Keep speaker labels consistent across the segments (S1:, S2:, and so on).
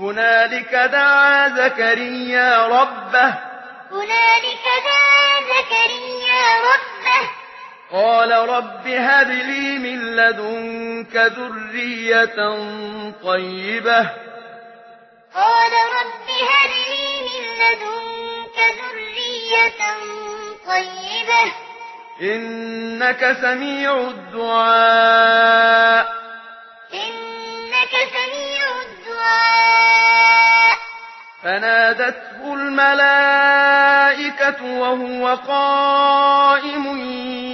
S1: هنالك دعا زكريا ربه.
S2: هنالك دعا زكريا ربه.
S1: قال رب هب لي من لدنك ذرية طيبة.
S2: قال رب هب لي من لدنك ذرية طيبة.
S1: إنك سميع الدعاء.
S2: إنك سميع
S1: فنادته الملائكة وهو قائم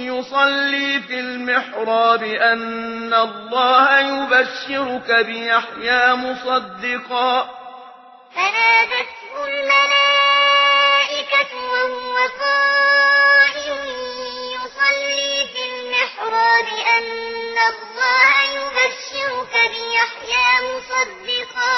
S1: يصلي في المحراب أن الله يبشرك بيحيى مصدقا.
S2: فنادته الملائكة وهو قائم يصلي في المحراب أن الله يبشرك بيحيى مصدقا.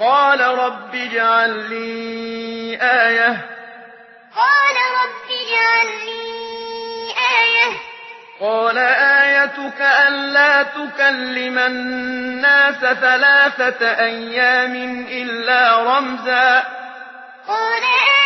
S1: قال رب اجعل لي آية.
S2: قال رب اجعل لي آية.
S1: قال آيتك ألا تكلم الناس ثلاثة أيام إلا رمزا.
S2: قال آيتك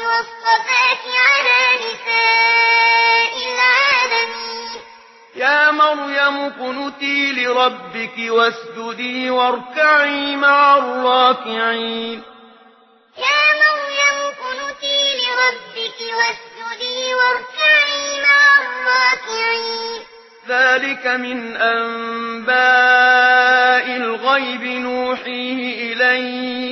S2: والصفات على نساء العالمين
S1: يا مريم كنتي لربك واسجدي واركعي مع الراكعين.
S2: يا مريم لربك واسجدي واركعي مع الراكعين.
S1: ذلك من أنباء الغيب نوحيه إليك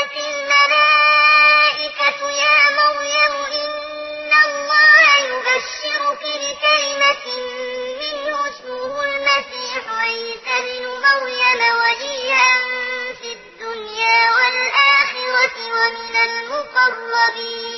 S2: الربيع